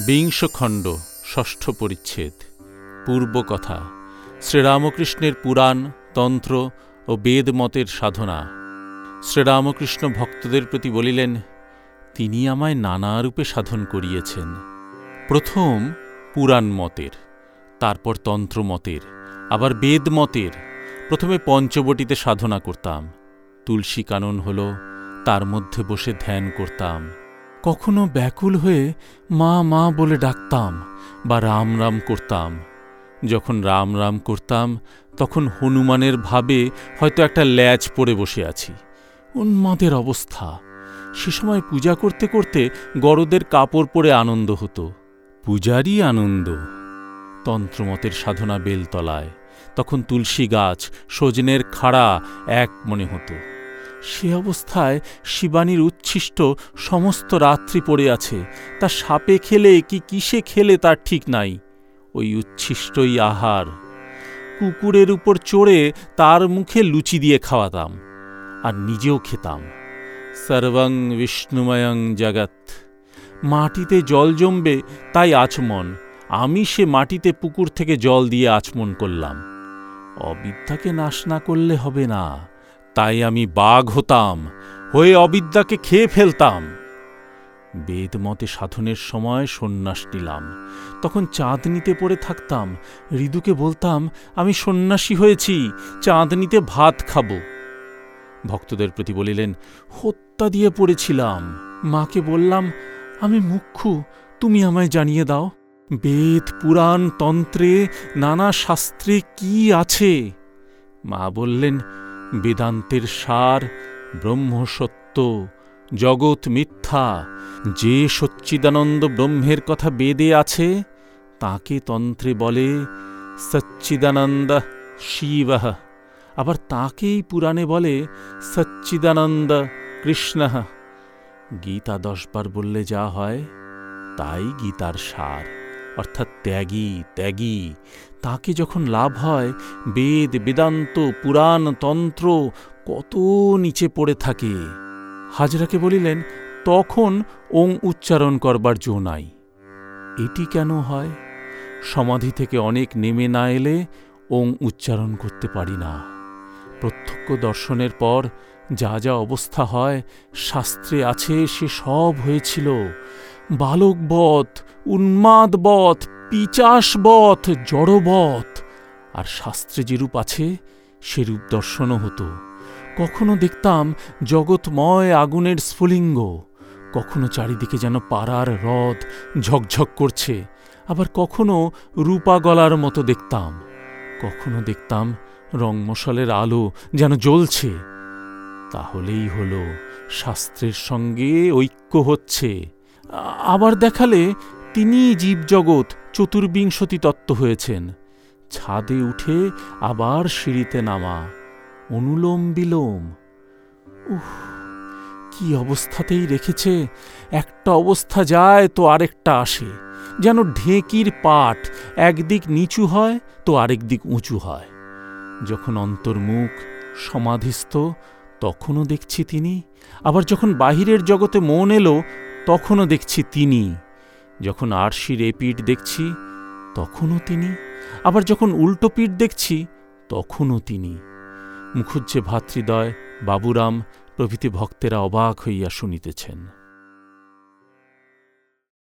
বিংশ খণ্ড ষষ্ঠ পরিচ্ছেদ, পূর্বকথা, শ্রীরামকৃষ্ণের পুরাণ, তন্ত্র ও বেদমতের সাধনা। শ্রীরামকৃষ্ণ ভক্তদের প্রতি বলিলেন, তিনি আমায় নানা রূপে সাধন করিয়েছেন। প্রথম পুরাণ মতের, তারপর তন্ত্রমতের আবার বেদমতের প্রথমে পঞ্চবটিতে সাধনা করতাম। তুলসী কানন হল, তার মধ্যে বসে ধ্যান করতাম। কখনো ব্যাকুল হয়ে মা মা বলে ডাকতাম বা রাম রাম করতাম। যখন রাম রাম করতাম, তখন হনুমানের ভাবে হয়তো একটা ল্যাচ পড়ে বসে আছি। উন্মাদের অবস্থা। সে সময় পূজা করতে করতে গরদের কাপড় পরে আনন্দ হতো। পূজারই আনন্দ। তন্ত্রমতের সাধনা বেলতলায়। তখন তুলসী গাছ, সজনের খাড়া এক মনে হতো। সে অবস্থায় শিবানীর উচ্ছিষ্ট সমস্ত রাত্রি পড়ে আছে। তা সাপে খেলে কি কিসে খেলে তার ঠিক নাই। ওই উচ্ছিষ্টই আহার। কুকুরের উপর চড়ে তার মুখে লুচি দিয়ে খাওয়াতাম আর নিজেও খেতাম। সর্বং বিষ্ণুময়ং জগৎ। মাটিতে জল জমবে তাই আচমন। আমি সে মাটিতে পুকুর থেকে জল দিয়ে আচমন করলাম। অবিদ্যাকে নাশ না করলে হবে না। তাই আমি বাঘ হতাম, হয়ে অবিদ্যাকে খেয়ে ফেলতাম। বেদমতে সাধনের সময় সন্ন্যাস নিলাম। তখন চাঁদনিতে পড়ে থাকতাম। ঋদুকে বলতাম, আমি সন্ন্যাসী হয়েছি, চাঁদনিতে ভাত খাব। ভক্তদের প্রতি বলিলেন, হত্যা দিয়ে পড়েছিলাম। মাকে বললাম, আমি মুখ্যু, তুমি আমায় জানিয়ে দাও, বেদ, পুরাণ, তন্ত্রে, নানা শাস্ত্রে কি আছে? মা বললেন বেদান্তের সার, ব্রহ্মসত্য, জগৎ মিথ্যা, যে সচ্চিদানন্দ ব্রহ্মের কথা বেদে আছে, তাকে তন্ত্রে বলে সচ্চিদানন্দ শিব। আবার তাকেই পুরাণে বলে সচ্চিদানন্দ কৃষ্ণ। গীতা দশবার বললে যা হয়, তাই গীতার সার। অর্থাৎ ত্যাগী ত্যাগী। তাকে যখন লাভ হয়, বেদ, বেদান্ত, পুরাণ, তন্ত্র কত নিচে পড়ে থাকে। হাজরাকে বলিলেন, তখন ওং উচ্চারণ করবার জো নাই। এটি কেন হয়? সমাধি থেকে অনেক নেমে না এলে ওং উচ্চারণ করতে পারি না। প্রত্যক্ষ দর্শনের পর যা যা অবস্থা হয়, শাস্ত্রে আছে, সে সব হয়েছিল। বালকবধ, উন্মাদবধ, পিচাসবধ, জড়বধ। আর শাস্ত্রে যেরূপ আছে, সেরূপ দর্শনও হতো। কখনো দেখতাম জগৎময় আগুনের স্ফুলিঙ্গ। কখনো চারিদিকে যেন পাড়ার হ্রদ ঝকঝক করছে। আবার কখনো রূপা গলার মতো দেখতাম। কখনো দেখতাম রংমশালের আলো যেন জ্বলছে, তাহলেই হলো শাস্ত্রের সঙ্গে ঐক্য হচ্ছে। আবার দেখালে তিনি জীবজগৎ চতুর্বিংশতি তত্ত্ব হয়েছেন। ছাদে উঠে আবার সিঁড়িতে নামা, অনুলোম বিলোম। উহ, কি অবস্থাতেই রেখেছে, একটা অবস্থা যায় তো আরেকটা আসে। যেন ঢেঁকির পাট একদিক নিচু হয় তো আরেক দিক উঁচু হয়। যখন অন্তর্মুখ, সমাধিস্থ, তখনও দেখছি তিনি। আবার যখন বাহিরের জগতে মন এলো, তখনও দেখছি তিনি। যখন আরশির এপিঠ দেখছি, তখনও তিনি। আবার যখন উল্টো পিঠ দেখছি, তখনও তিনি। মুখুজ্জে ভাতৃদয় বাবুরাম প্রভৃতি ভক্তেরা অবাক হইয়া শুনিতেছেন।